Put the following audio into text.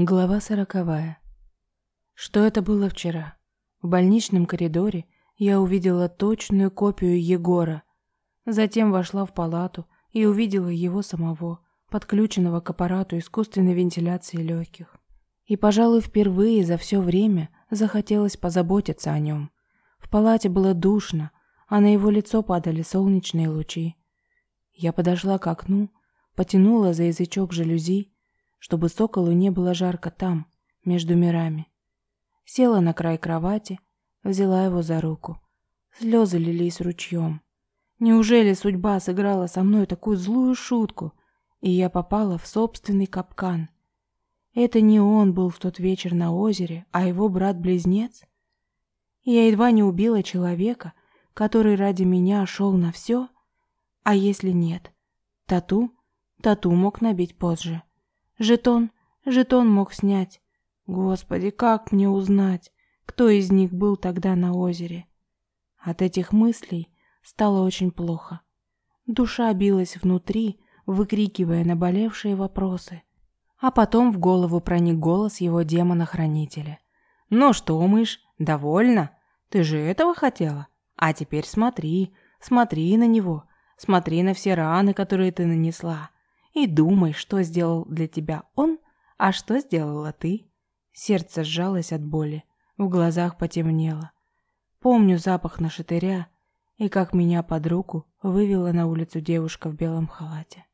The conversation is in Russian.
Глава сороковая. Что это было вчера? В больничном коридоре я увидела точную копию Егора. Затем вошла в палату и увидела его самого, подключенного к аппарату искусственной вентиляции легких. И, пожалуй, впервые за все время захотелось позаботиться о нем. В палате было душно, а на его лицо падали солнечные лучи. Я подошла к окну, потянула за язычок жалюзи чтобы соколу не было жарко там, между мирами. Села на край кровати, взяла его за руку. Слезы лились ручьем. Неужели судьба сыграла со мной такую злую шутку, и я попала в собственный капкан? Это не он был в тот вечер на озере, а его брат-близнец? Я едва не убила человека, который ради меня шел на все? А если нет? Тату? Тату мог набить позже. Жетон, жетон мог снять. Господи, как мне узнать, кто из них был тогда на озере? От этих мыслей стало очень плохо. Душа билась внутри, выкрикивая наболевшие вопросы. А потом в голову проник голос его демона-хранителя. «Ну что, мышь, довольна? Ты же этого хотела? А теперь смотри, смотри на него, смотри на все раны, которые ты нанесла и думай, что сделал для тебя он, а что сделала ты. Сердце сжалось от боли, в глазах потемнело. Помню запах нашатыря и как меня под руку вывела на улицу девушка в белом халате.